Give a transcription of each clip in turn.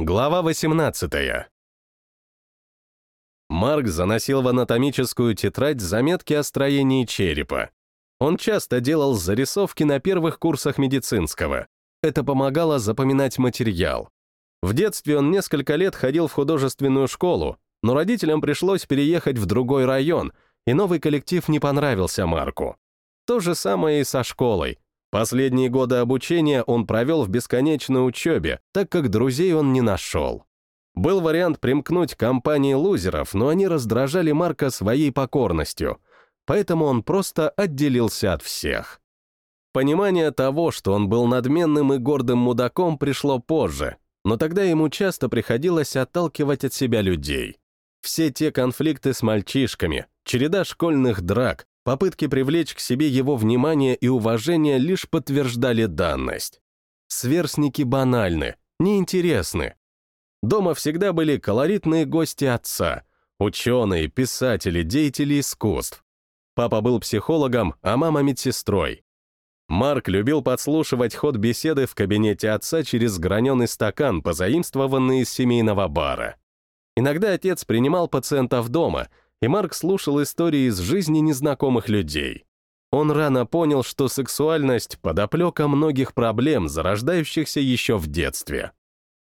Глава 18. Марк заносил в анатомическую тетрадь заметки о строении черепа. Он часто делал зарисовки на первых курсах медицинского. Это помогало запоминать материал. В детстве он несколько лет ходил в художественную школу, но родителям пришлось переехать в другой район, и новый коллектив не понравился Марку. То же самое и со школой. Последние годы обучения он провел в бесконечной учебе, так как друзей он не нашел. Был вариант примкнуть к компании лузеров, но они раздражали Марка своей покорностью, поэтому он просто отделился от всех. Понимание того, что он был надменным и гордым мудаком, пришло позже, но тогда ему часто приходилось отталкивать от себя людей. Все те конфликты с мальчишками, череда школьных драк, Попытки привлечь к себе его внимание и уважение лишь подтверждали данность. Сверстники банальны, неинтересны. Дома всегда были колоритные гости отца, ученые, писатели, деятели искусств. Папа был психологом, а мама медсестрой. Марк любил подслушивать ход беседы в кабинете отца через граненый стакан, позаимствованный из семейного бара. Иногда отец принимал пациентов дома — и Марк слушал истории из жизни незнакомых людей. Он рано понял, что сексуальность — подоплека многих проблем, зарождающихся еще в детстве.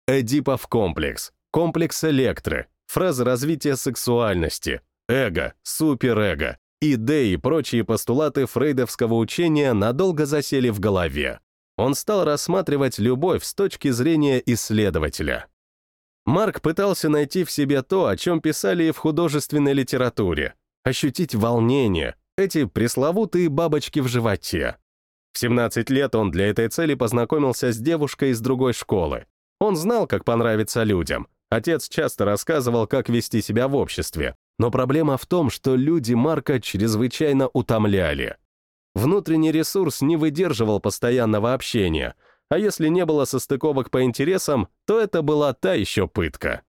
Эдипов комплекс, комплекс электры, фразы развития сексуальности, эго, суперэго, идеи и прочие постулаты фрейдовского учения надолго засели в голове. Он стал рассматривать любовь с точки зрения исследователя. Марк пытался найти в себе то, о чем писали и в художественной литературе, ощутить волнение, эти пресловутые бабочки в животе. В 17 лет он для этой цели познакомился с девушкой из другой школы. Он знал, как понравиться людям. Отец часто рассказывал, как вести себя в обществе. Но проблема в том, что люди Марка чрезвычайно утомляли. Внутренний ресурс не выдерживал постоянного общения — а если не было состыковок по интересам, то это была та еще пытка.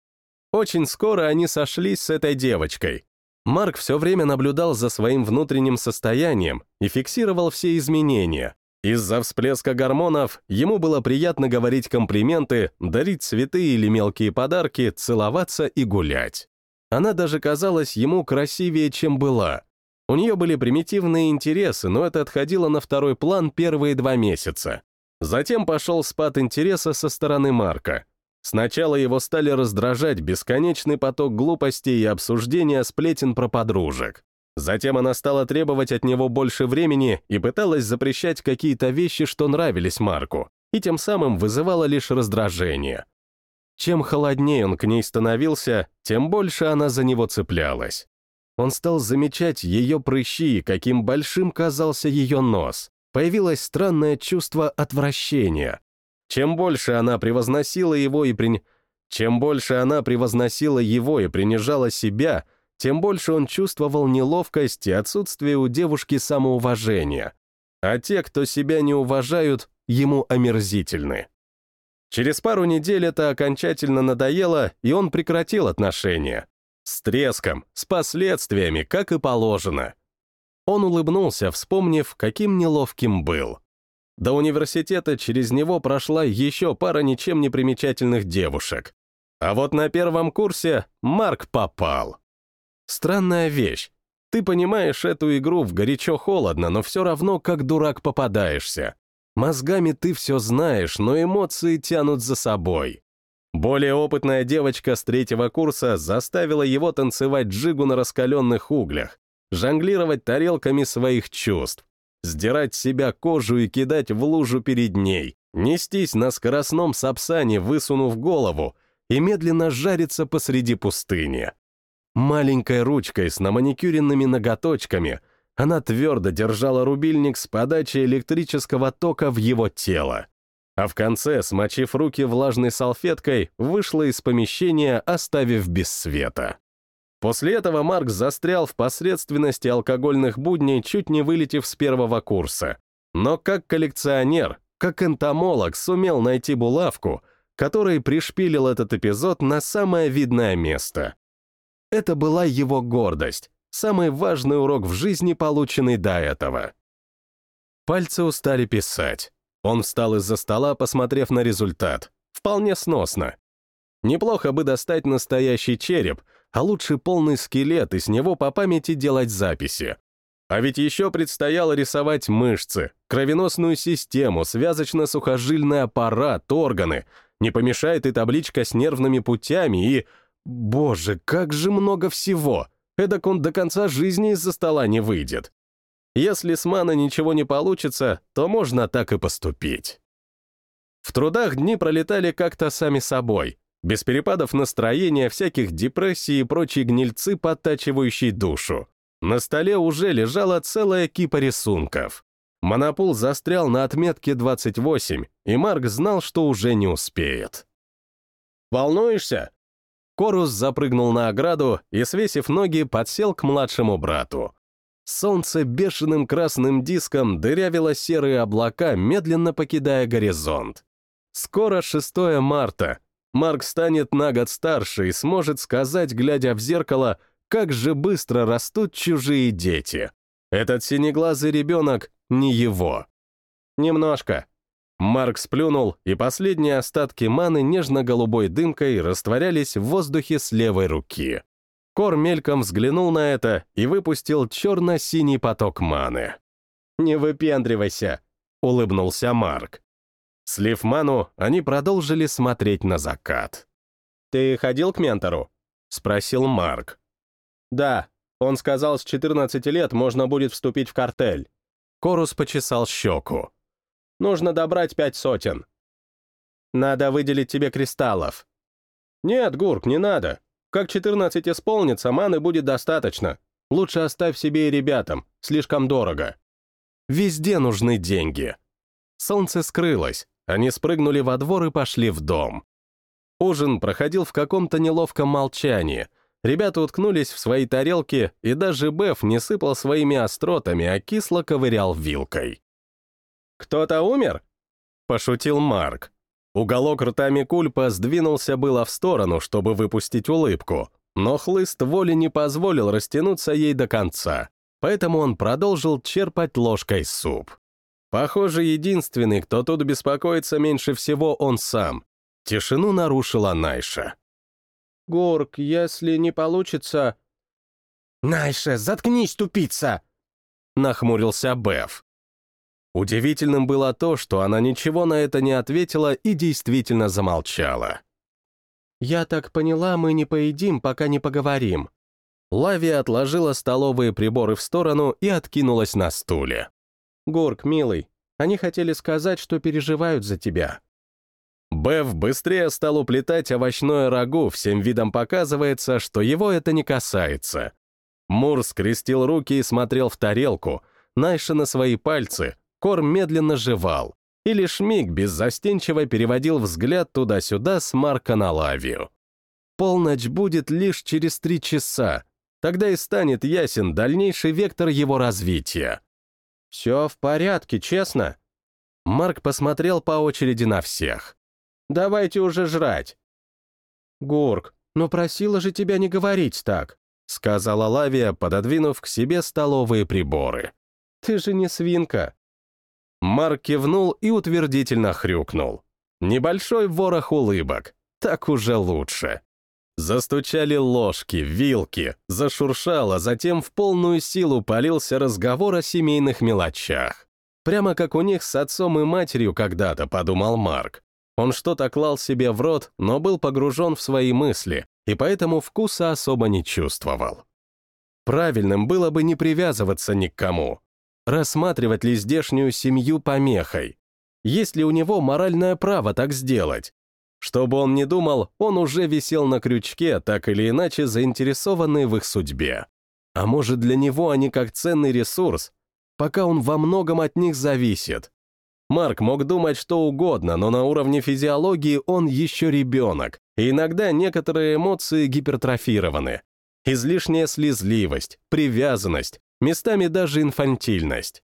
Очень скоро они сошлись с этой девочкой. Марк все время наблюдал за своим внутренним состоянием и фиксировал все изменения. Из-за всплеска гормонов ему было приятно говорить комплименты, дарить цветы или мелкие подарки, целоваться и гулять. Она даже казалась ему красивее, чем была. У нее были примитивные интересы, но это отходило на второй план первые два месяца. Затем пошел спад интереса со стороны Марка. Сначала его стали раздражать бесконечный поток глупостей и обсуждения сплетен про подружек. Затем она стала требовать от него больше времени и пыталась запрещать какие-то вещи, что нравились Марку, и тем самым вызывала лишь раздражение. Чем холоднее он к ней становился, тем больше она за него цеплялась. Он стал замечать ее прыщи, каким большим казался ее нос появилось странное чувство отвращения. Чем больше она превозносила его и прин... Чем больше она превозносила его и принижала себя, тем больше он чувствовал неловкость и отсутствие у девушки самоуважения. А те, кто себя не уважают, ему омерзительны. Через пару недель это окончательно надоело, и он прекратил отношения. С треском, с последствиями, как и положено. Он улыбнулся, вспомнив, каким неловким был. До университета через него прошла еще пара ничем не примечательных девушек. А вот на первом курсе Марк попал. Странная вещь. Ты понимаешь эту игру в горячо-холодно, но все равно как дурак попадаешься. Мозгами ты все знаешь, но эмоции тянут за собой. Более опытная девочка с третьего курса заставила его танцевать джигу на раскаленных углях, жонглировать тарелками своих чувств, сдирать с себя кожу и кидать в лужу перед ней, нестись на скоростном сапсане, высунув голову, и медленно жариться посреди пустыни. Маленькой ручкой с наманикюренными ноготочками она твердо держала рубильник с подачей электрического тока в его тело. А в конце, смочив руки влажной салфеткой, вышла из помещения, оставив без света. После этого Марк застрял в посредственности алкогольных будней, чуть не вылетев с первого курса. Но как коллекционер, как энтомолог сумел найти булавку, который пришпилил этот эпизод на самое видное место. Это была его гордость, самый важный урок в жизни, полученный до этого. Пальцы устали писать. Он встал из-за стола, посмотрев на результат. Вполне сносно. Неплохо бы достать настоящий череп, а лучше полный скелет и с него по памяти делать записи. А ведь еще предстояло рисовать мышцы, кровеносную систему, связочно-сухожильный аппарат, органы. Не помешает и табличка с нервными путями и... Боже, как же много всего! Эдак он до конца жизни из-за стола не выйдет. Если с мана ничего не получится, то можно так и поступить. В трудах дни пролетали как-то сами собой, без перепадов настроения, всяких депрессий и прочей гнильцы, подтачивающей душу. На столе уже лежала целая кипа рисунков. Монопол застрял на отметке 28, и Марк знал, что уже не успеет. «Волнуешься?» Корус запрыгнул на ограду и, свесив ноги, подсел к младшему брату. Солнце бешеным красным диском дырявило серые облака, медленно покидая горизонт. Скоро 6 марта. Марк станет на год старше и сможет сказать, глядя в зеркало, как же быстро растут чужие дети. Этот синеглазый ребенок не его. Немножко. Марк сплюнул, и последние остатки маны нежно-голубой дымкой растворялись в воздухе с левой руки. Кор мельком взглянул на это и выпустил черно-синий поток маны. «Не выпендривайся», — улыбнулся Марк. Слив ману, они продолжили смотреть на закат. «Ты ходил к ментору?» — спросил Марк. «Да, он сказал, с 14 лет можно будет вступить в картель». Корус почесал щеку. «Нужно добрать пять сотен». «Надо выделить тебе кристаллов». «Нет, Гурк, не надо. Как 14 исполнится, маны будет достаточно. Лучше оставь себе и ребятам, слишком дорого». Везде нужны деньги. Солнце скрылось, они спрыгнули во двор и пошли в дом. Ужин проходил в каком-то неловком молчании, Ребята уткнулись в свои тарелки, и даже Беф не сыпал своими остротами, а кисло ковырял вилкой. «Кто-то умер?» — пошутил Марк. Уголок рта Микульпа сдвинулся было в сторону, чтобы выпустить улыбку, но хлыст воли не позволил растянуться ей до конца, поэтому он продолжил черпать ложкой суп. Похоже, единственный, кто тут беспокоится меньше всего, он сам. Тишину нарушила Найша. Горк, если не получится...» «Найше, заткнись, тупица!» — нахмурился Беф. Удивительным было то, что она ничего на это не ответила и действительно замолчала. «Я так поняла, мы не поедим, пока не поговорим». Лавия отложила столовые приборы в сторону и откинулась на стуле. «Горк, милый, они хотели сказать, что переживают за тебя. Бев быстрее стал уплетать овощное рагу, всем видом показывается, что его это не касается. Мур скрестил руки и смотрел в тарелку, Найша на свои пальцы, корм медленно жевал, и лишь миг беззастенчиво переводил взгляд туда-сюда с Марка на Лавию. Полночь будет лишь через три часа, тогда и станет ясен дальнейший вектор его развития. «Все в порядке, честно?» Марк посмотрел по очереди на всех. Давайте уже жрать. Гурк, но просила же тебя не говорить так, сказала Лавия, пододвинув к себе столовые приборы. Ты же не свинка. Марк кивнул и утвердительно хрюкнул. Небольшой ворох улыбок. Так уже лучше. Застучали ложки, вилки, зашуршало, затем в полную силу полился разговор о семейных мелочах. Прямо как у них с отцом и матерью когда-то, подумал Марк. Он что-то клал себе в рот, но был погружен в свои мысли, и поэтому вкуса особо не чувствовал. Правильным было бы не привязываться ни к кому. Рассматривать ли здешнюю семью помехой? Есть ли у него моральное право так сделать? Чтобы он не думал, он уже висел на крючке, так или иначе заинтересованный в их судьбе. А может, для него они как ценный ресурс, пока он во многом от них зависит. Марк мог думать что угодно, но на уровне физиологии он еще ребенок, и иногда некоторые эмоции гипертрофированы. Излишняя слезливость, привязанность, местами даже инфантильность.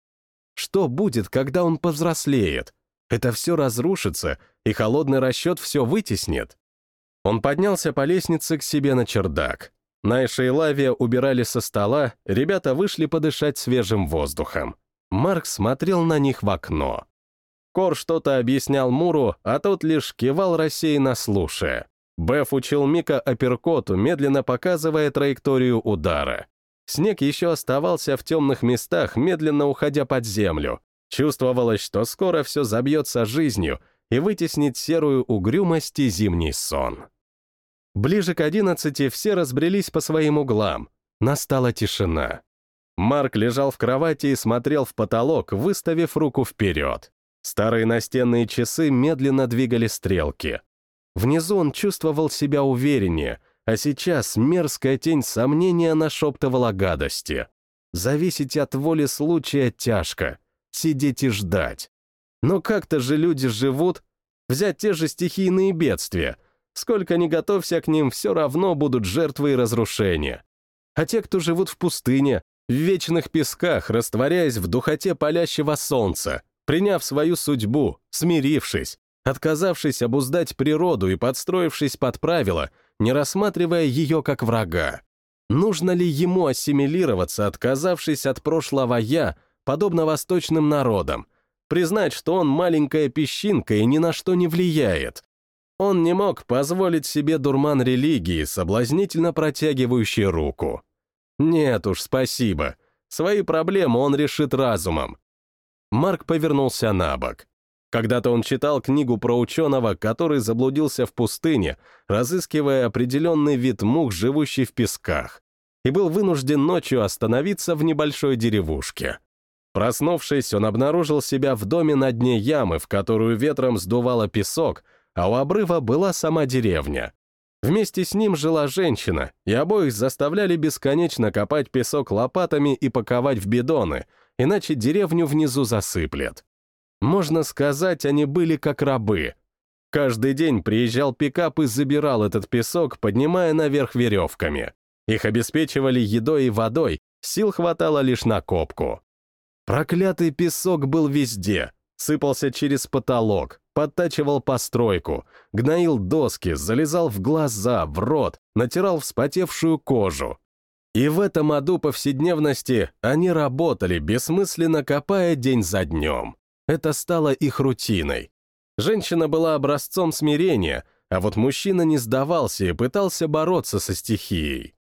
Что будет, когда он повзрослеет? Это все разрушится, и холодный расчет все вытеснит. Он поднялся по лестнице к себе на чердак. Найша и Лавия убирали со стола, ребята вышли подышать свежим воздухом. Марк смотрел на них в окно. Кор что-то объяснял Муру, а тот лишь кивал рассеянно слушая. Беф учил Мика апперкоту, медленно показывая траекторию удара. Снег еще оставался в темных местах, медленно уходя под землю. Чувствовалось, что скоро все забьется жизнью и вытеснит серую угрюмость и зимний сон. Ближе к одиннадцати все разбрелись по своим углам. Настала тишина. Марк лежал в кровати и смотрел в потолок, выставив руку вперед. Старые настенные часы медленно двигали стрелки. Внизу он чувствовал себя увереннее, а сейчас мерзкая тень сомнения нашептывала гадости. Зависеть от воли случая тяжко, сидеть и ждать. Но как-то же люди живут. Взять те же стихийные бедствия. Сколько ни готовься к ним, все равно будут жертвы и разрушения. А те, кто живут в пустыне, в вечных песках, растворяясь в духоте палящего солнца, приняв свою судьбу, смирившись, отказавшись обуздать природу и подстроившись под правила, не рассматривая ее как врага. Нужно ли ему ассимилироваться, отказавшись от прошлого «я», подобно восточным народам, признать, что он маленькая песчинка и ни на что не влияет? Он не мог позволить себе дурман религии, соблазнительно протягивающий руку. Нет уж, спасибо. Свои проблемы он решит разумом. Марк повернулся на бок. Когда-то он читал книгу про ученого, который заблудился в пустыне, разыскивая определенный вид мух, живущий в песках, и был вынужден ночью остановиться в небольшой деревушке. Проснувшись, он обнаружил себя в доме на дне ямы, в которую ветром сдувало песок, а у обрыва была сама деревня. Вместе с ним жила женщина, и обоих заставляли бесконечно копать песок лопатами и паковать в бидоны, иначе деревню внизу засыплет. Можно сказать, они были как рабы. Каждый день приезжал пикап и забирал этот песок, поднимая наверх веревками. Их обеспечивали едой и водой, сил хватало лишь на копку. Проклятый песок был везде, сыпался через потолок, подтачивал постройку, гноил доски, залезал в глаза, в рот, натирал вспотевшую кожу. И в этом аду повседневности они работали, бессмысленно копая день за днем. Это стало их рутиной. Женщина была образцом смирения, а вот мужчина не сдавался и пытался бороться со стихией.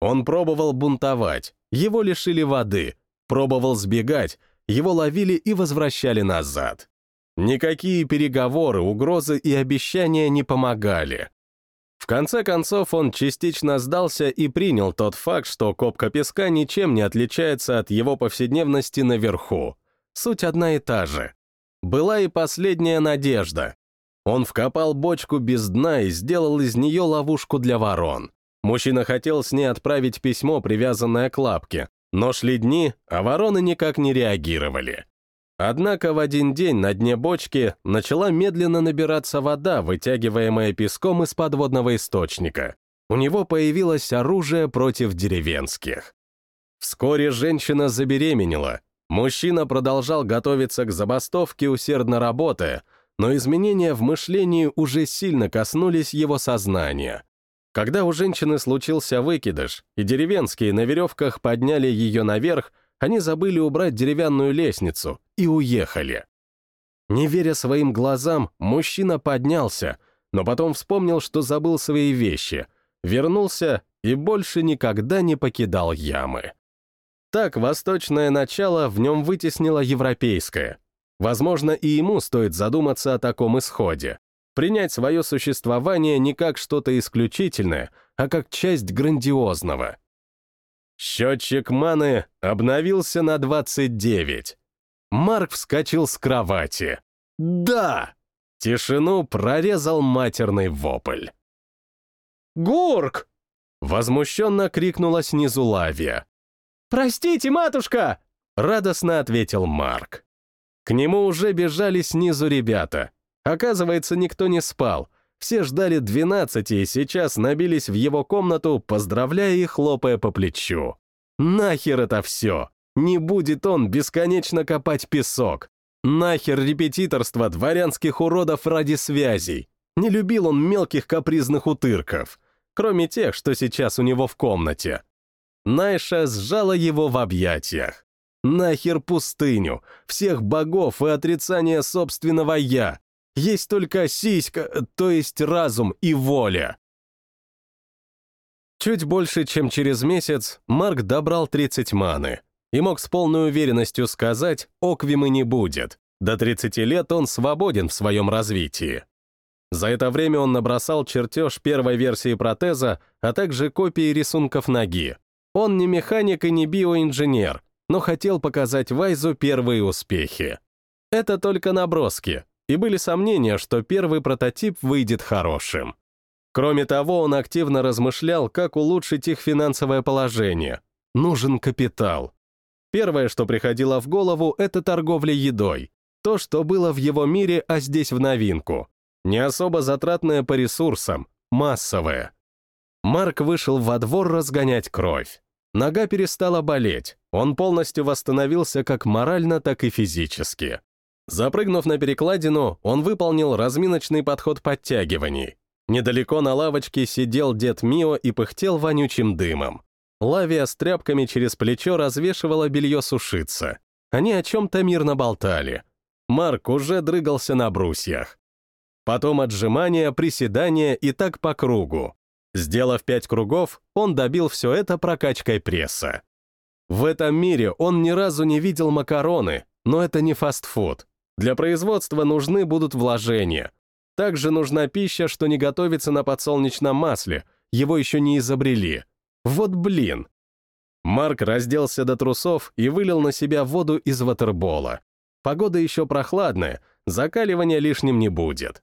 Он пробовал бунтовать, его лишили воды, пробовал сбегать, его ловили и возвращали назад. Никакие переговоры, угрозы и обещания не помогали. В конце концов, он частично сдался и принял тот факт, что копка песка ничем не отличается от его повседневности наверху. Суть одна и та же. Была и последняя надежда. Он вкопал бочку без дна и сделал из нее ловушку для ворон. Мужчина хотел с ней отправить письмо, привязанное к лапке, но шли дни, а вороны никак не реагировали. Однако в один день на дне бочки начала медленно набираться вода, вытягиваемая песком из подводного источника. У него появилось оружие против деревенских. Вскоре женщина забеременела, Мужчина продолжал готовиться к забастовке, усердно работая, но изменения в мышлении уже сильно коснулись его сознания. Когда у женщины случился выкидыш, и деревенские на веревках подняли ее наверх, они забыли убрать деревянную лестницу и уехали. Не веря своим глазам, мужчина поднялся, но потом вспомнил, что забыл свои вещи, вернулся и больше никогда не покидал ямы. Так восточное начало в нем вытеснило европейское. Возможно, и ему стоит задуматься о таком исходе. Принять свое существование не как что-то исключительное, а как часть грандиозного. Счетчик маны обновился на 29. Марк вскочил с кровати. «Да!» Тишину прорезал матерный вопль. «Гурк!» Возмущенно крикнула снизу Лавия. «Простите, матушка!» — радостно ответил Марк. К нему уже бежали снизу ребята. Оказывается, никто не спал. Все ждали двенадцати и сейчас набились в его комнату, поздравляя и хлопая по плечу. Нахер это все! Не будет он бесконечно копать песок. Нахер репетиторство дворянских уродов ради связей. Не любил он мелких капризных утырков, кроме тех, что сейчас у него в комнате. Найша сжала его в объятиях. Нахер пустыню, всех богов и отрицание собственного «я». Есть только сиська, то есть разум и воля. Чуть больше, чем через месяц, Марк добрал 30 маны и мог с полной уверенностью сказать, оквимы не будет. До 30 лет он свободен в своем развитии. За это время он набросал чертеж первой версии протеза, а также копии рисунков ноги. Он не механик и не биоинженер, но хотел показать Вайзу первые успехи. Это только наброски, и были сомнения, что первый прототип выйдет хорошим. Кроме того, он активно размышлял, как улучшить их финансовое положение. Нужен капитал. Первое, что приходило в голову, это торговля едой. То, что было в его мире, а здесь в новинку. Не особо затратное по ресурсам, массовое. Марк вышел во двор разгонять кровь. Нога перестала болеть, он полностью восстановился как морально, так и физически. Запрыгнув на перекладину, он выполнил разминочный подход подтягиваний. Недалеко на лавочке сидел дед Мио и пыхтел вонючим дымом. Лавия с тряпками через плечо развешивала белье сушиться. Они о чем-то мирно болтали. Марк уже дрыгался на брусьях. Потом отжимания, приседания и так по кругу. Сделав пять кругов, он добил все это прокачкой пресса. В этом мире он ни разу не видел макароны, но это не фастфуд. Для производства нужны будут вложения. Также нужна пища, что не готовится на подсолнечном масле, его еще не изобрели. Вот блин. Марк разделся до трусов и вылил на себя воду из ватербола. Погода еще прохладная, закаливания лишним не будет.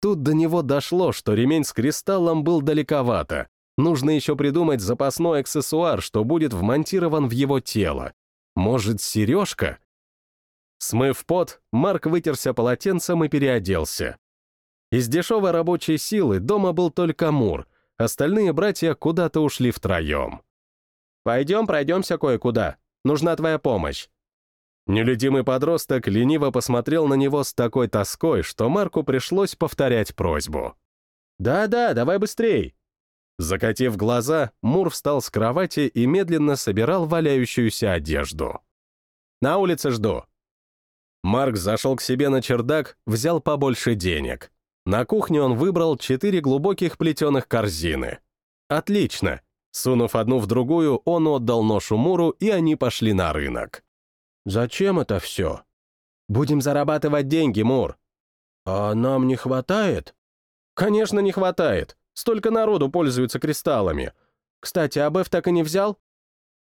Тут до него дошло, что ремень с кристаллом был далековато. Нужно еще придумать запасной аксессуар, что будет вмонтирован в его тело. Может, сережка? Смыв пот, Марк вытерся полотенцем и переоделся. Из дешевой рабочей силы дома был только Мур, остальные братья куда-то ушли втроем. «Пойдем пройдемся кое-куда. Нужна твоя помощь». Нелюдимый подросток лениво посмотрел на него с такой тоской, что Марку пришлось повторять просьбу. «Да-да, давай быстрей!» Закатив глаза, Мур встал с кровати и медленно собирал валяющуюся одежду. «На улице жду», Марк зашел к себе на чердак, взял побольше денег. На кухне он выбрал четыре глубоких плетеных корзины. Отлично. Сунув одну в другую, он отдал ношу Муру, и они пошли на рынок. «Зачем это все?» «Будем зарабатывать деньги, Мур». «А нам не хватает?» «Конечно, не хватает. Столько народу пользуются кристаллами. Кстати, а Беф так и не взял?»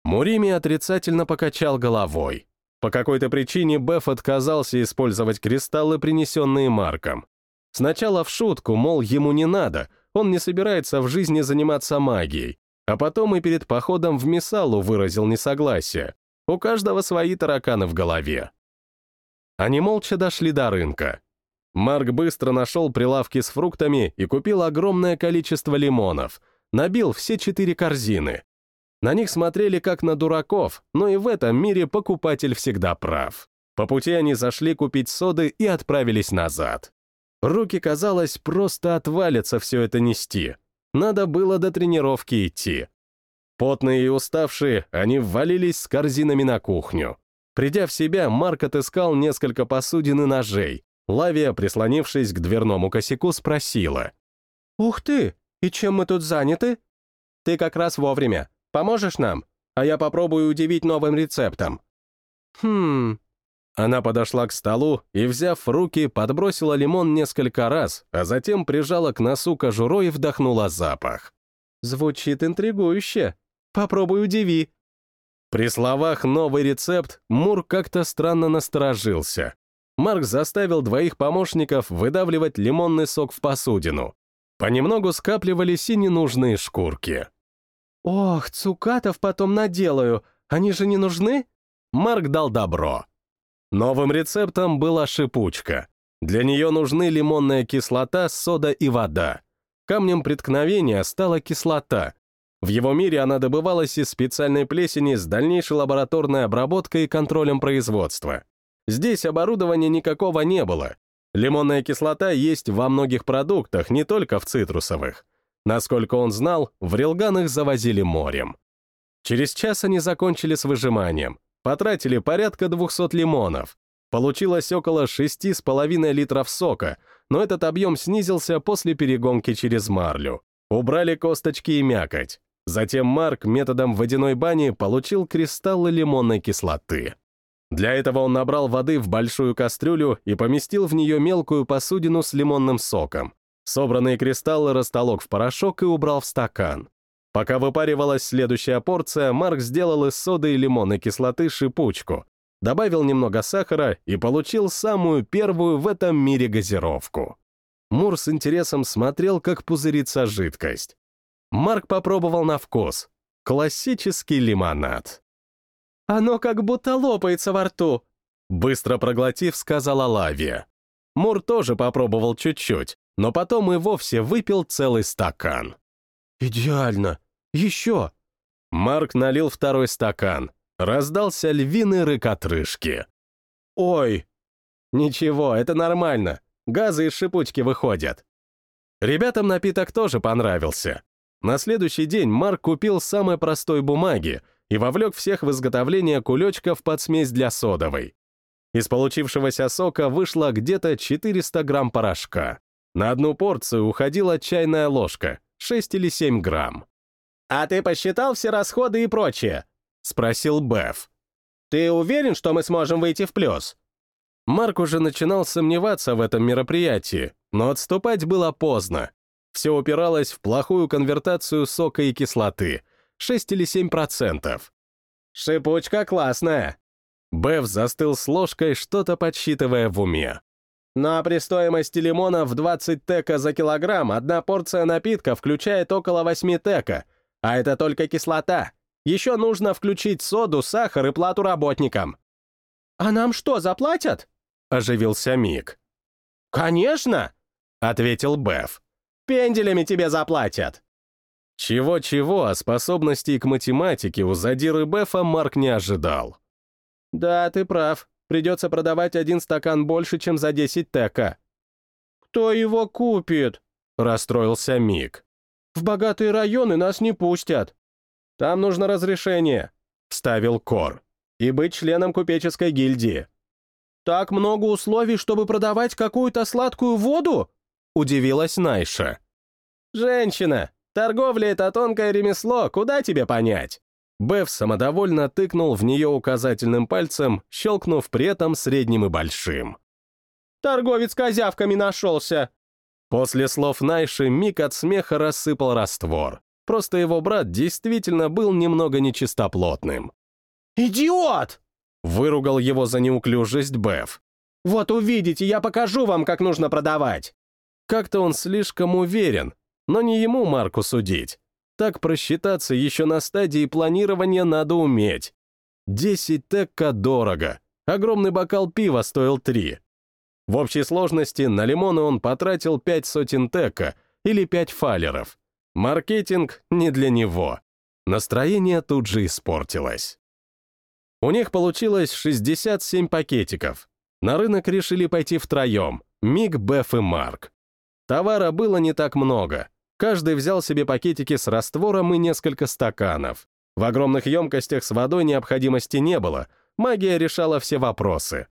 Мурими отрицательно покачал головой. По какой-то причине Беф отказался использовать кристаллы, принесенные Марком. Сначала в шутку, мол, ему не надо, он не собирается в жизни заниматься магией, а потом и перед походом в Мисалу выразил несогласие. У каждого свои тараканы в голове. Они молча дошли до рынка. Марк быстро нашел прилавки с фруктами и купил огромное количество лимонов, набил все четыре корзины. На них смотрели как на дураков, но и в этом мире покупатель всегда прав. По пути они зашли купить соды и отправились назад. Руки, казалось, просто отвалятся все это нести. Надо было до тренировки идти. Потные и уставшие, они ввалились с корзинами на кухню. Придя в себя, Марк отыскал несколько посудин и ножей. Лавия, прислонившись к дверному косяку, спросила. «Ух ты! И чем мы тут заняты?» «Ты как раз вовремя. Поможешь нам? А я попробую удивить новым рецептом». «Хм...» Она подошла к столу и, взяв в руки, подбросила лимон несколько раз, а затем прижала к носу кожурой и вдохнула запах. «Звучит интригующе. Попробуй удиви». При словах «новый рецепт» Мур как-то странно насторожился. Марк заставил двоих помощников выдавливать лимонный сок в посудину. Понемногу скапливались и ненужные шкурки. «Ох, цукатов потом наделаю, они же не нужны?» Марк дал добро. Новым рецептом была шипучка. Для нее нужны лимонная кислота, сода и вода. Камнем преткновения стала кислота. В его мире она добывалась из специальной плесени с дальнейшей лабораторной обработкой и контролем производства. Здесь оборудования никакого не было. Лимонная кислота есть во многих продуктах, не только в цитрусовых. Насколько он знал, в Рилган их завозили морем. Через час они закончили с выжиманием. Потратили порядка 200 лимонов. Получилось около 6,5 литров сока, но этот объем снизился после перегонки через марлю. Убрали косточки и мякоть. Затем Марк методом водяной бани получил кристаллы лимонной кислоты. Для этого он набрал воды в большую кастрюлю и поместил в нее мелкую посудину с лимонным соком. Собранные кристаллы растолок в порошок и убрал в стакан. Пока выпаривалась следующая порция, Марк сделал из соды и лимонной кислоты шипучку, добавил немного сахара и получил самую первую в этом мире газировку. Мур с интересом смотрел, как пузырится жидкость. Марк попробовал на вкус. Классический лимонад. «Оно как будто лопается во рту», — быстро проглотив, сказала Лавия. Мур тоже попробовал чуть-чуть, но потом и вовсе выпил целый стакан. «Идеально! Еще!» Марк налил второй стакан. Раздался львиный рык отрыжки. «Ой!» «Ничего, это нормально. Газы из шипучки выходят». Ребятам напиток тоже понравился. На следующий день Марк купил самой простой бумаги и вовлек всех в изготовление кулечков под смесь для содовой. Из получившегося сока вышло где-то 400 грамм порошка. На одну порцию уходила чайная ложка, 6 или 7 грамм. «А ты посчитал все расходы и прочее?» — спросил Беф. «Ты уверен, что мы сможем выйти в плюс?» Марк уже начинал сомневаться в этом мероприятии, но отступать было поздно. Все упиралось в плохую конвертацию сока и кислоты. 6 или 7 процентов. «Шипучка классная!» Беф застыл с ложкой, что-то подсчитывая в уме. Но при стоимости лимона в 20 тека за килограмм одна порция напитка включает около 8 тека, а это только кислота. Еще нужно включить соду, сахар и плату работникам. «А нам что, заплатят?» — оживился Мик. «Конечно!» — ответил Беф пенделями тебе заплатят!» Чего-чего, а способностей к математике у задиры Бефа Марк не ожидал. «Да, ты прав. Придется продавать один стакан больше, чем за 10 тека». «Кто его купит?» — расстроился Мик. «В богатые районы нас не пустят. Там нужно разрешение», — вставил Кор, «и быть членом купеческой гильдии». «Так много условий, чтобы продавать какую-то сладкую воду?» — удивилась Найша. «Женщина! Торговля — это тонкое ремесло, куда тебе понять?» Беф самодовольно тыкнул в нее указательным пальцем, щелкнув при этом средним и большим. «Торговец козявками нашелся!» После слов Найши Мик от смеха рассыпал раствор. Просто его брат действительно был немного нечистоплотным. «Идиот!» — выругал его за неуклюжесть Беф. «Вот увидите, я покажу вам, как нужно продавать!» Как-то он слишком уверен, но не ему Марку судить. Так просчитаться еще на стадии планирования надо уметь. Десять текка дорого. Огромный бокал пива стоил три. В общей сложности на лимоны он потратил пять сотен текка или пять фалеров. Маркетинг не для него. Настроение тут же испортилось. У них получилось 67 пакетиков. На рынок решили пойти втроем. Мик, Беф и Марк. Товара было не так много. Каждый взял себе пакетики с раствором и несколько стаканов. В огромных емкостях с водой необходимости не было, магия решала все вопросы.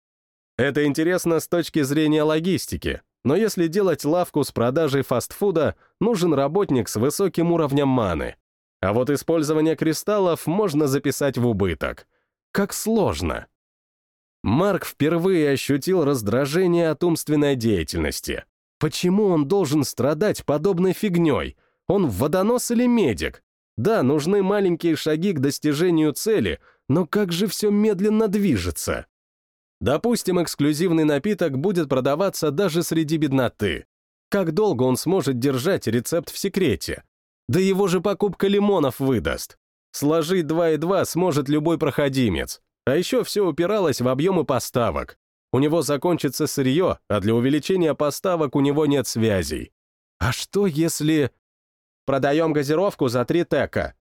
Это интересно с точки зрения логистики, но если делать лавку с продажей фастфуда, нужен работник с высоким уровнем маны. А вот использование кристаллов можно записать в убыток. Как сложно. Марк впервые ощутил раздражение от умственной деятельности. Почему он должен страдать подобной фигней? Он водонос или медик? Да, нужны маленькие шаги к достижению цели, но как же все медленно движется? Допустим, эксклюзивный напиток будет продаваться даже среди бедноты. Как долго он сможет держать рецепт в секрете? Да его же покупка лимонов выдаст. Сложить 2 и 2 сможет любой проходимец. А еще все упиралось в объемы поставок. У него закончится сырье, а для увеличения поставок у него нет связей. А что если... Продаем газировку за три тека.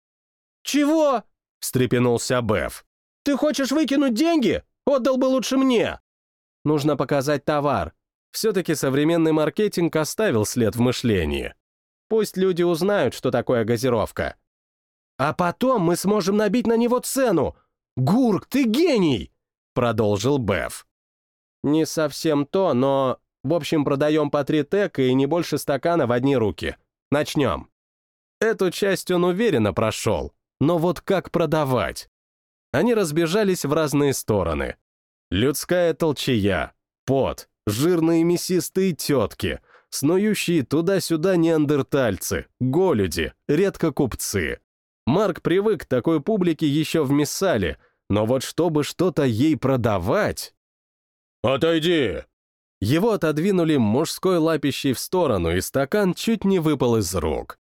«Чего?» — встрепенулся Беф. «Ты хочешь выкинуть деньги? Отдал бы лучше мне!» Нужно показать товар. Все-таки современный маркетинг оставил след в мышлении. Пусть люди узнают, что такое газировка. «А потом мы сможем набить на него цену! Гурк, ты гений!» — продолжил Беф. Не совсем то, но... В общем, продаем по три тека и не больше стакана в одни руки. Начнем. Эту часть он уверенно прошел, но вот как продавать? Они разбежались в разные стороны. Людская толчая, пот, жирные мясистые тетки, снующие туда-сюда неандертальцы, голюди, редко купцы. Марк привык к такой публике еще в Миссале, но вот чтобы что-то ей продавать... «Отойди!» Его отодвинули мужской лапищей в сторону, и стакан чуть не выпал из рук.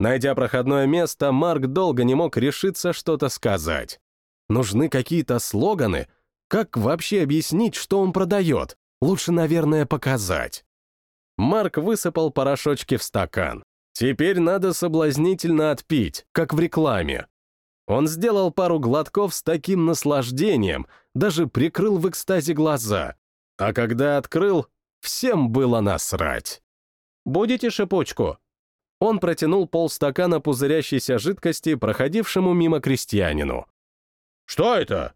Найдя проходное место, Марк долго не мог решиться что-то сказать. Нужны какие-то слоганы? Как вообще объяснить, что он продает? Лучше, наверное, показать. Марк высыпал порошочки в стакан. Теперь надо соблазнительно отпить, как в рекламе. Он сделал пару глотков с таким наслаждением, даже прикрыл в экстазе глаза. А когда открыл, всем было насрать. «Будете шипучку?» Он протянул полстакана пузырящейся жидкости проходившему мимо крестьянину. «Что это?»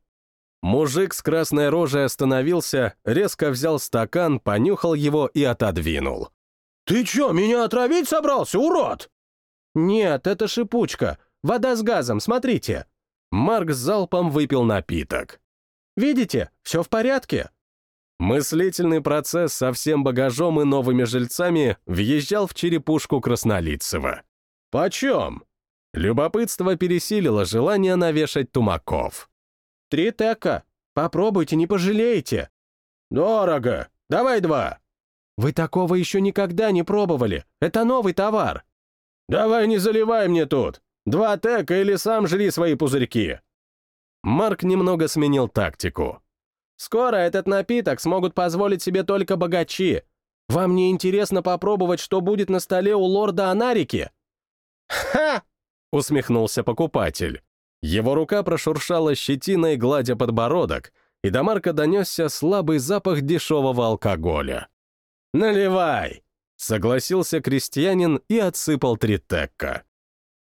Мужик с красной рожей остановился, резко взял стакан, понюхал его и отодвинул. «Ты чё, меня отравить собрался, урод?» «Нет, это шипучка. Вода с газом, смотрите». Марк залпом выпил напиток. «Видите, все в порядке». Мыслительный процесс со всем багажом и новыми жильцами въезжал в черепушку Краснолицева. «Почем?» Любопытство пересилило желание навешать тумаков. «Три тека. Попробуйте, не пожалеете». «Дорого. Давай два». «Вы такого еще никогда не пробовали. Это новый товар». «Давай не заливай мне тут. Два тека или сам жри свои пузырьки». Марк немного сменил тактику. «Скоро этот напиток смогут позволить себе только богачи. Вам не интересно попробовать, что будет на столе у лорда Анарики?» «Ха!» — усмехнулся покупатель. Его рука прошуршала щетиной, гладя подбородок, и до Марка донесся слабый запах дешевого алкоголя. «Наливай!» — согласился крестьянин и отсыпал три текка.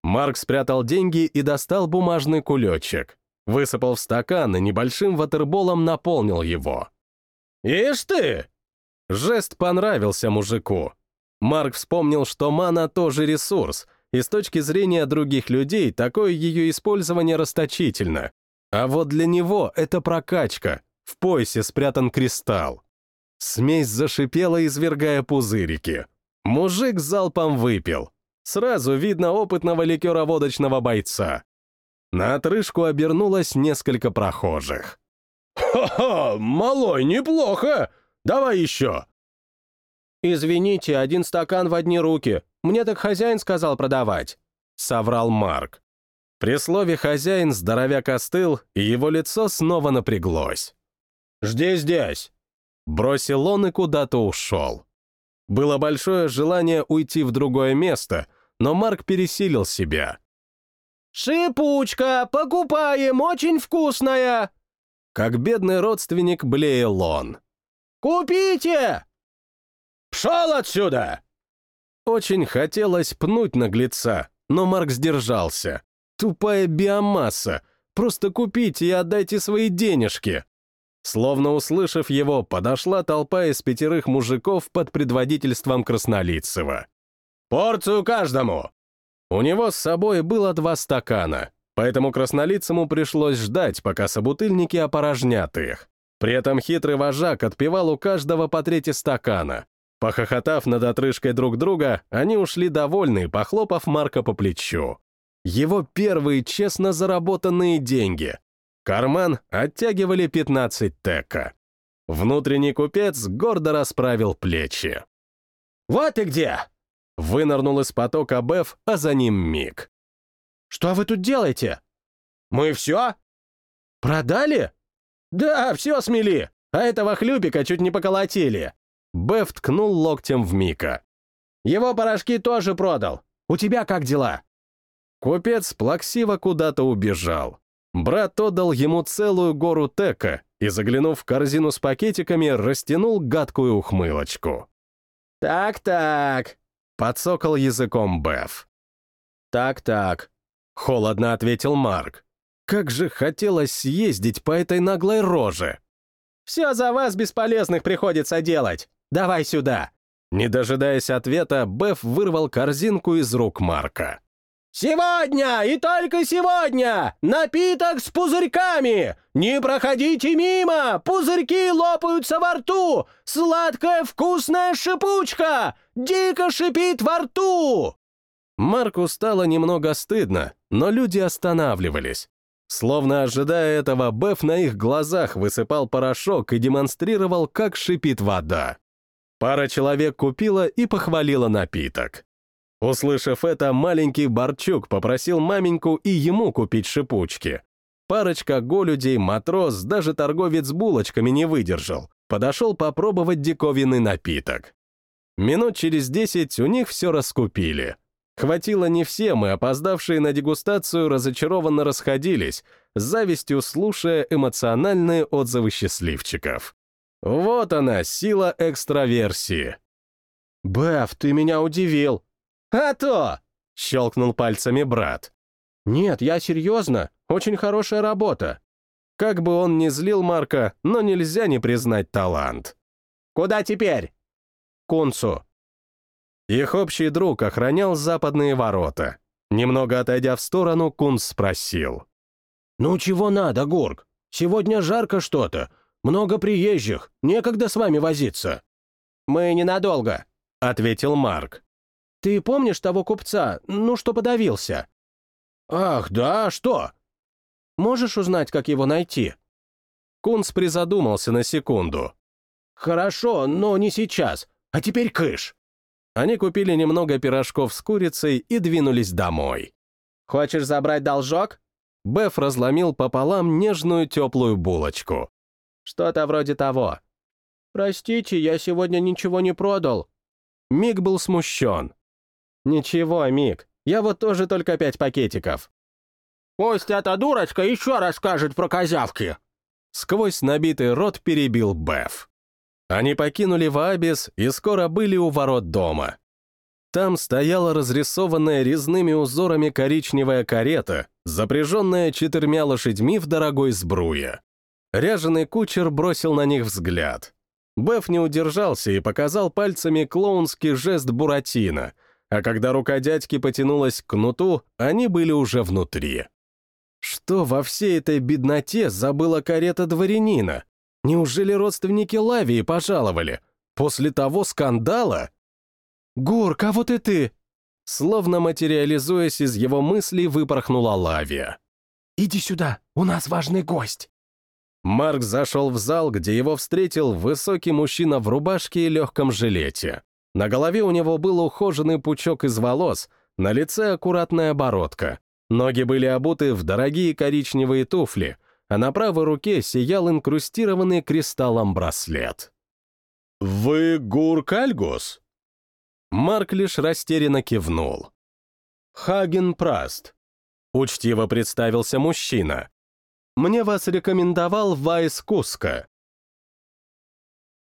Марк спрятал деньги и достал бумажный кулечек. Высыпал в стакан и небольшим ватерболом наполнил его. «Ишь ты!» Жест понравился мужику. Марк вспомнил, что мана тоже ресурс — и с точки зрения других людей такое ее использование расточительно. А вот для него это прокачка, в поясе спрятан кристалл. Смесь зашипела, извергая пузырики. Мужик залпом выпил. Сразу видно опытного ликероводочного бойца. На отрыжку обернулось несколько прохожих. «Ха-ха, малой, неплохо! Давай еще!» «Извините, один стакан в одни руки. Мне так хозяин сказал продавать», — соврал Марк. При слове «хозяин» здоровяк остыл, и его лицо снова напряглось. «Жди здесь!» Бросил он и куда-то ушел. Было большое желание уйти в другое место, но Марк пересилил себя. «Шипучка, покупаем, очень вкусная!» Как бедный родственник блеял он. «Купите!» «Пшел отсюда!» Очень хотелось пнуть наглеца, но Марк сдержался. Тупая биомасса. Просто купите и отдайте свои денежки. Словно услышав его, подошла толпа из пятерых мужиков под предводительством Краснолицева. «Порцию каждому!» У него с собой было два стакана, поэтому Краснолицему пришлось ждать, пока собутыльники опорожнят их. При этом хитрый вожак отпивал у каждого по трети стакана, Похохотав над отрыжкой друг друга, они ушли довольны, похлопав Марка по плечу. Его первые честно заработанные деньги. Карман оттягивали 15 тека. Внутренний купец гордо расправил плечи. «Вот и где!» Вынырнул из потока Беф, а за ним Мик. «Что вы тут делаете?» «Мы все?» «Продали?» «Да, все смели, а этого хлюпика чуть не поколотили». Беф ткнул локтем в Мика. «Его порошки тоже продал. У тебя как дела?» Купец плаксиво куда-то убежал. Брат отдал ему целую гору тека и, заглянув в корзину с пакетиками, растянул гадкую ухмылочку. «Так-так», — подсокал языком Беф. «Так-так», — холодно ответил Марк. «Как же хотелось съездить по этой наглой роже!» «Все за вас бесполезных приходится делать. Давай сюда!» Не дожидаясь ответа, Беф вырвал корзинку из рук Марка. «Сегодня и только сегодня! Напиток с пузырьками! Не проходите мимо! Пузырьки лопаются во рту! Сладкая вкусная шипучка! Дико шипит во рту!» Марку стало немного стыдно, но люди останавливались. Словно ожидая этого, Беф на их глазах высыпал порошок и демонстрировал, как шипит вода. Пара человек купила и похвалила напиток. Услышав это, маленький Барчук попросил маменьку и ему купить шипучки. Парочка голюдей, матрос, даже торговец булочками не выдержал. Подошел попробовать диковинный напиток. Минут через десять у них все раскупили. Хватило не всем, и опоздавшие на дегустацию разочарованно расходились, с завистью слушая эмоциональные отзывы счастливчиков. Вот она, сила экстраверсии. «Беф, ты меня удивил!» «А то!» — щелкнул пальцами брат. «Нет, я серьезно. Очень хорошая работа». Как бы он ни злил Марка, но нельзя не признать талант. «Куда теперь?» «Кунцу». Их общий друг охранял западные ворота. Немного отойдя в сторону, Кунц спросил. «Ну чего надо, Гурк? Сегодня жарко что-то. Много приезжих. Некогда с вами возиться». «Мы ненадолго», — ответил Марк. Ты помнишь того купца, ну, что подавился?» «Ах, да, что?» «Можешь узнать, как его найти?» Кунц призадумался на секунду. «Хорошо, но не сейчас. А теперь кыш!» Они купили немного пирожков с курицей и двинулись домой. «Хочешь забрать должок?» Беф разломил пополам нежную теплую булочку. «Что-то вроде того». «Простите, я сегодня ничего не продал». Миг был смущен. «Ничего, Мик, я вот тоже только пять пакетиков». «Пусть эта дурочка еще расскажет про козявки!» Сквозь набитый рот перебил Беф. Они покинули Ваабис и скоро были у ворот дома. Там стояла разрисованная резными узорами коричневая карета, запряженная четырьмя лошадьми в дорогой сбруе. Ряженый кучер бросил на них взгляд. Беф не удержался и показал пальцами клоунский жест Буратино — а когда рука дядьки потянулась к кнуту, они были уже внутри. Что во всей этой бедноте забыла карета дворянина? Неужели родственники Лавии пожаловали? После того скандала? «Гур, кого ты ты?» Словно материализуясь из его мыслей, выпорхнула Лавия. «Иди сюда, у нас важный гость». Марк зашел в зал, где его встретил высокий мужчина в рубашке и легком жилете. На голове у него был ухоженный пучок из волос, на лице аккуратная бородка. Ноги были обуты в дорогие коричневые туфли, а на правой руке сиял инкрустированный кристаллом браслет. «Вы Гуркальгус?» Марк лишь растерянно кивнул. «Хаген Праст», — учтиво представился мужчина. «Мне вас рекомендовал Вайс Куска.